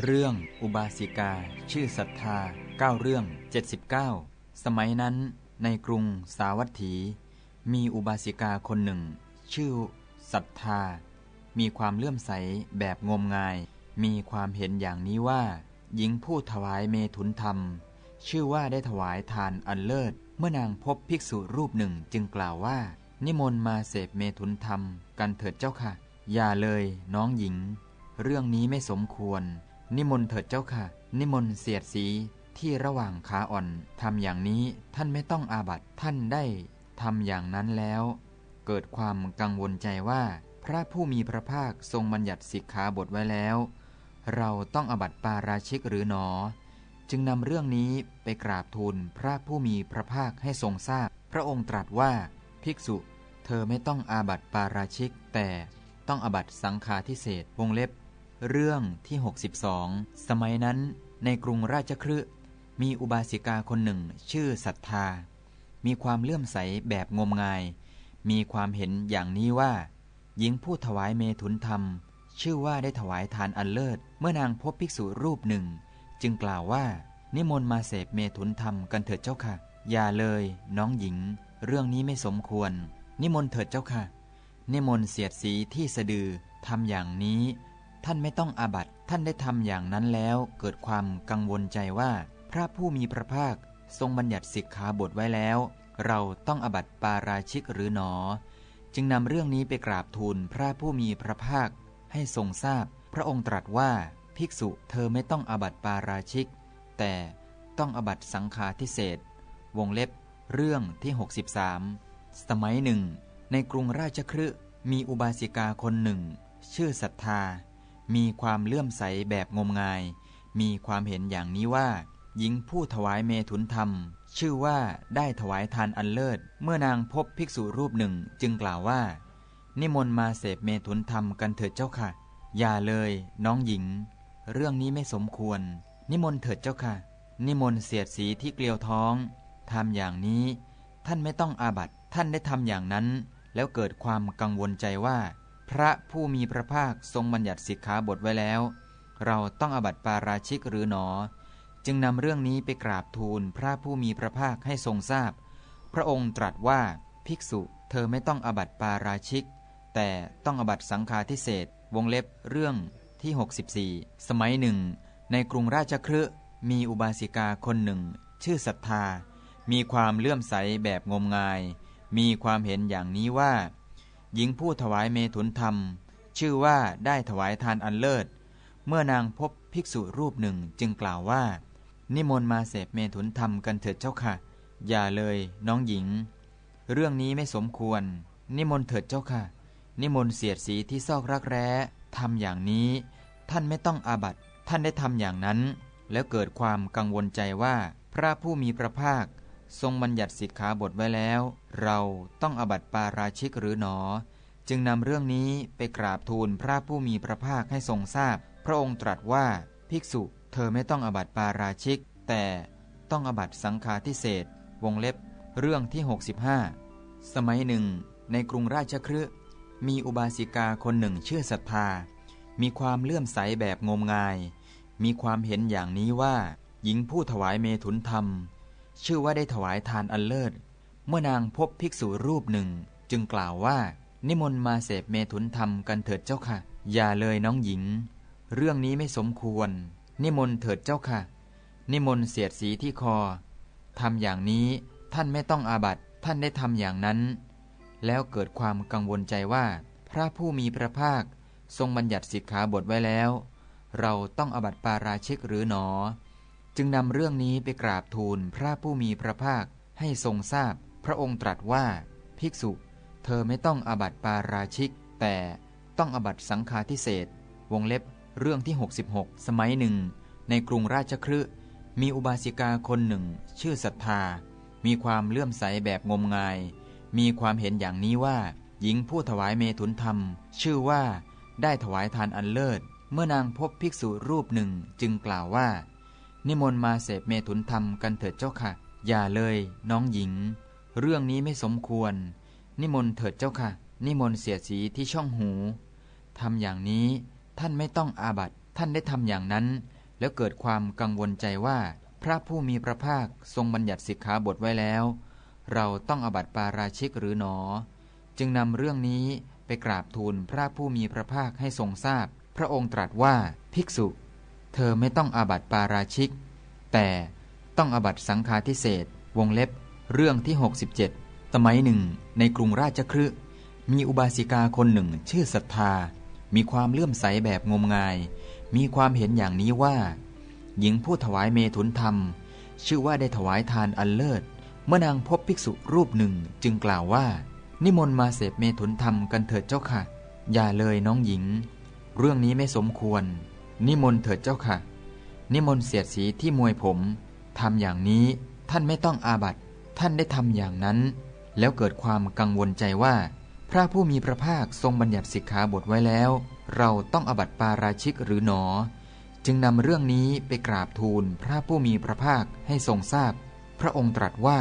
เรื่องอุบาสิกา ชื่อศรัทธาเก้าเรื่อง 79 สมัยนั้นในกรุงสาวัตถี มีอุบาสิกาคนหนึ่ง ชื่อศรัทธา มีความเลื่อมใสแบบงมงาย มีความเห็นอย่างนี้ว่า หญิงผู้ถวายเมถุนธรรม ชื่อว่าได้ถวายทานอันเลิศ เมื่อนางพบภิกษุรูปหนึ่งจึงกล่าวว่า นิมนต์มาเสพเมถุนธรรม กันเถิดเจ้าค่ะ อย่าเลยน้องหญิง เรื่องนี้ไม่สมควร นิมนต์เถิดเจ้าค่ะ นิมนต์เสียดสีที่ระหว่างขาอ่อนทำอย่างนี้ท่านไม่ต้องอาบัตท่านได้ทำอย่างนั้นแล้ว เกิดความกังวลใจว่า พระผู้มีพระภาคทรงบัญญัติสิกขาบทไว้แล้ว เราต้องอบัตปาราชิกหรือหนอ จึงนำเรื่องนี้ไปกราบทูลพระผู้มีพระภาคให้ทรงทราบพระองค์ตรัสว่าภิกษุ เธอไม่ต้องอาบัตปาราชิก แต่ต้องอบัตสังฆาทิเศษวงเล็บ เรื่องที่ 62 สมัยนั้นในกรุงราชคฤห์มีอุบาสิกาคนหนึ่ง ชื่อศรัทธา มีความเลื่อมใสแบบงมงาย มีความเห็นอย่างนี้ว่า หญิงผู้ถวายเมถุนธรรม ชื่อว่าได้ถวายทานอันเลิศ เมื่อนางพบภิกษุรูปหนึ่ง จึงกล่าวว่า นิมนต์มาเสพเมถุนธรรมกันเถิดเจ้าค่ะ อย่าเลย น้องหญิง เรื่องนี้ไม่สมควร นิมนต์เถิดเจ้าค่ะ นิมนต์เสียดสีที่สะดือทำอย่างนี้ ท่านไม่ต้องอาบัตท่านได้ทำอย่างนั้นแล้ว เกิดความกังวลใจว่า พระผู้มีพระภาคทรงบัญญัติสิกขาบทไว้แล้ว เราต้องอาบัตปาราชิกหรือหนอ จึงนำเรื่องนี้ไปกราบทูลพระผู้มีพระภาค ให้ทรงทราบ พระองค์ตรัสว่าภิกษุเธอไม่ต้องอาบัตปาราชิก แต่ต้องอาบัตสังฆาทิเศษวงเล็บ เรื่องที่ 63 สมัยหนึ่ง ในกรุงราชคฤห์มีอุบาสิกาคนหนึ่ง ชื่อศรัทธา มีความเลื่อมใสแบบงมงาย มีความเห็นอย่างนี้ว่า หญิงผู้ถวายเมถุนธรรม ชื่อว่าได้ถวายทานอันเลิศ เมื่อนางพบภิกษุรูปหนึ่งจึงกล่าวว่า นิมนต์มาเสพเมถุนธรรมกันเถิดเจ้าค่ะ อย่าเลย น้องหญิง เรื่องนี้ไม่สมควร นิมนต์เถิดเจ้าค่ะ นิมนต์เสียดสีที่เกลียวท้องทำอย่างนี้ ท่านไม่ต้องอาบัตท่านได้ทำอย่างนั้น แล้วเกิดความกังวลใจว่า พระผู้มีพระภาคทรงบัญญัติสิกขาบทไว้แล้ว เราต้องอบัติปาราชิกหรือหนอ จึงนำเรื่องนี้ไปกราบทูลพระผู้มีพระภาคให้ทรงทราบพระองค์ตรัสว่าภิกษุเธอไม่ต้องอบัติปาราชิก แต่ต้องอบัติสังฆาทิเศษวงเล็บเรื่องที่ 64 สมัยหนึ่ง ในกรุงราชคฤห์มีอุบาสิกาคนหนึ่ง ชื่อศรัทธา มีความเลื่อมใสแบบงมงาย มีความเห็นอย่างนี้ว่า หญิงผู้ถวายเมถุนธรรม ชื่อว่าได้ถวายทานอันเลิศ เมื่อนางพบภิกษุรูปหนึ่งจึงกล่าวว่า นิมนต์มาเสพเมถุนธรรมกันเถิดเจ้าค่ะ อย่าเลยน้องหญิง เรื่องนี้ไม่สมควร นิมนต์เถิดเจ้าค่ะ นิมนต์เสียดสีที่ซอกรักแร้ทำอย่างนี้ ท่านไม่ต้องอาบัตท่านได้ทำอย่างนั้น แล้วเกิดความกังวลใจว่าพระผู้มีพระภาค ทรงบัญญัติสิกขาบทไว้แล้ว เราต้องอบัติปาราชิกหรือหนอ จึงนำเรื่องนี้ไปกราบทูลพระผู้มีพระภาคให้ทรงทราบพระองค์ตรัสว่าภิกษุเธอไม่ต้องอบัติปาราชิก แต่ต้องอบัติสังฆาทิเศษวงเล็บ เรื่องที่ 65 สมัยหนึ่ง ในกรุงราชคฤห์มีอุบาสิกาคนหนึ่งชื่อศรัทธา มีความเลื่อมใสแบบงมงาย มีความเห็นอย่างนี้ว่า หญิงผู้ถวายเมถุนธรรม ชื่อว่าได้ถวายทานอันเลิศ เมื่อนางพบภิกษุรูปหนึ่ง จึงกล่าวว่า นิมนต์มาเสพเมถุนธรรมกันเถิดเจ้าค่ะ อย่าเลยน้องหญิง เรื่องนี้ไม่สมควร นิมนต์เถิดเจ้าค่ะ นิมนต์เสียดสีที่คอทำอย่างนี้ท่านไม่ต้องอาบัตท่านได้ทำอย่างนั้น แล้วเกิดความกังวลใจว่า พระผู้มีพระภาค ทรงบัญญัติสิกขาบทไว้แล้ว เราต้องอาบัติปาราชิกหรือหนอ จึงนำเรื่องนี้ไปกราบทูลพระผู้มีพระภาคให้ทรงทราบ พระองค์ตรัสว่า ภิกษุ เธอไม่ต้องอบัติปาราชิก แต่ต้องอบัติสังฆาทิเศษวงเล็บเรื่องที่ 66 สมัยหนึ่ง ในกรุงราชคฤห์มีอุบาสิกาคนหนึ่ง ชื่อศรัทธา มีความเลื่อมใสแบบงมงาย มีความเห็นอย่างนี้ว่า หญิงผู้ถวายเมถุนธรรม ชื่อว่า ได้ถวายทานอันเลิศ เมื่อนางพบภิกษุรูปหนึ่งจึงกล่าวว่า นิมนต์มาเสพเมถุนธรรมกันเถิดเจ้าค่ะ อย่าเลย น้องหญิง เรื่องนี้ไม่สมควร นิมนต์เถิดเจ้าค่ะ นิมนต์เสียสีที่ช่องหูทำอย่างนี้ท่านไม่ต้องอาบัตท่านได้ทำอย่างนั้น แล้วเกิดความกังวลใจว่า พระผู้มีพระภาคทรงบัญญัติสิกขาบทไว้แล้ว เราต้องอาบัติปาราชิกหรือหนอ จึงนำเรื่องนี้ไปกราบทูลพระผู้มีพระภาคให้ทรงทราบ พระองค์ตรัสว่าภิกษุ เธอไม่ต้องอาบัติปาราชิก แต่ต้องอาบัติสังฆาทิเศษวงเล็บ เรื่องที่ 67 สมัยหนึ่ง ในกรุงราชคฤห์มีอุบาสิกาคนหนึ่งชื่อศรัทธา มีความเลื่อมใสแบบงมงาย มีความเห็นอย่างนี้ว่า หญิงผู้ถวายเมถุนธรรม ชื่อว่าได้ถวายทานอันเลิศ เมื่อนางพบภิกษุรูปหนึ่งจึงกล่าวว่า นิมนต์มาเสพเมถุนธรรมกันเถิดเจ้าค่ะ อย่าเลยน้องหญิง เรื่องนี้ไม่สมควร นิมนต์เถิดเจ้าค่ะ นิมนต์เสียดสีที่มวยผมทำอย่างนี้ท่านไม่ต้องอาบัตท่านได้ทำอย่างนั้น แล้วเกิดความกังวลใจว่า พระผู้มีพระภาคทรงบัญญัติสิกขาบทไว้แล้ว เราต้องอาบัติปาราชิกหรือหนอ จึงนำเรื่องนี้ไปกราบทูลพระผู้มีพระภาคให้ทรงทราบพพระองค์ตรัสว่า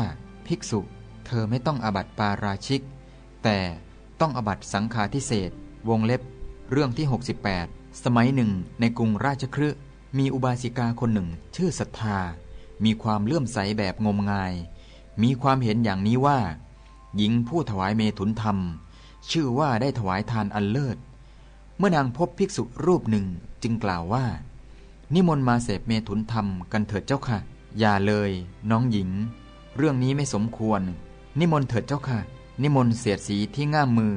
ภิกษุ เธอไม่ต้องอาบัติปาราชิก แต่ต้องอาบัติสังฆาทิเศษวงเล็บ เรื่องที่ 68 สมัยหนึ่งในกรุงราชคฤห์มีอุบาสิกาคนหนึ่ง ชื่อศรัทธา มีความเลื่อมใสแบบงมงาย มีความเห็นอย่างนี้ว่า หญิงผู้ถวายเมถุนธรรม ชื่อว่าได้ถวายทานอันเลิศ เมื่อนางพบภิกษุรูปหนึ่งจึงกล่าวว่า นิมนต์มาเสพเมถุนธรรมกันเถิดเจ้าค่ะ อย่าเลย น้องหญิง เรื่องนี้ไม่สมควร นิมนต์เถิดเจ้าค่ะ นิมนต์เสียดสีที่ง่ามมือ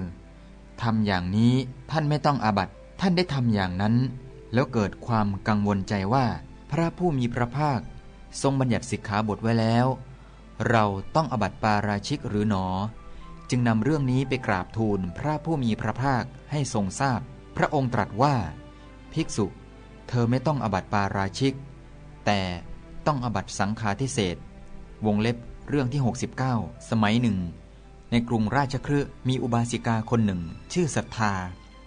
ทำอย่างนี้ท่านไม่ต้องอาบัต ท่านได้ทำอย่างนั้น แล้วเกิดความกังวลใจว่า พระผู้มีพระภาค ทรงบัญญัติสิกขาบทไว้แล้ว เราต้องอบัติปาราชิกหรือหนอ จึงนำเรื่องนี้ไปกราบทูลพระผู้มีพระภาคให้ทรงทราบพพระองค์ตรัสว่า ภิกษุ เธอไม่ต้องอบัติปาราชิก แต่ต้องอบัติสังฆาทิเศษวงเล็บเรื่องที่ 69 สมัยหนึ่ง ในกรุงราชคฤห์มีอุบาสิกาคนหนึ่ง ชื่อศรัทธา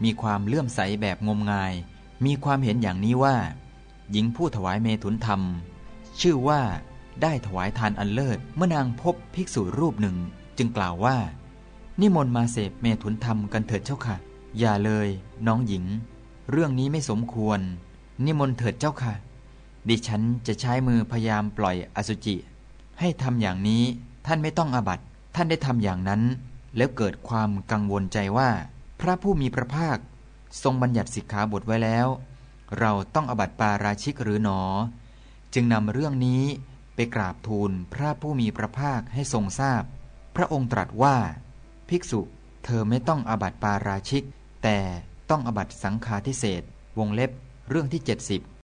มีความเลื่อมใสแบบงมงาย มีความเห็นอย่างนี้ว่า หญิงผู้ถวายเมถุนธรรม ชื่อว่าได้ถวายทานอันเลิศเมื่อนางพบภิกษุรูปหนึ่ง จึงกล่าวว่า นิมนต์มาเสพเมถุนธรรมกันเถิดเจ้าค่ะ อย่าเลย น้องหญิง เรื่องนี้ไม่สมควร นิมนต์เถิดเจ้าค่ะ ดิฉันจะใช้มือพยายามปล่อยอสุจิ ให้ทำอย่างนี้ท่านไม่ต้องอาบัตท่านได้ทำอย่างนั้น แล้วเกิดความกังวลใจว่า พระผู้มีพระภาคทรงบัญญัติสิกขาบทไว้แล้ว เราต้องอบัติปาราชิกหรือหนอ จึงนำเรื่องนี้ไปกราบทูลพระผู้มีพระภาคให้ทรงทราบพพระองค์ตรัสว่า ภิกษุเธอไม่ต้องอบัติปาราชิก แต่ต้องอบัติสังฆาทิเศษวงเล็บเรื่องที่ 70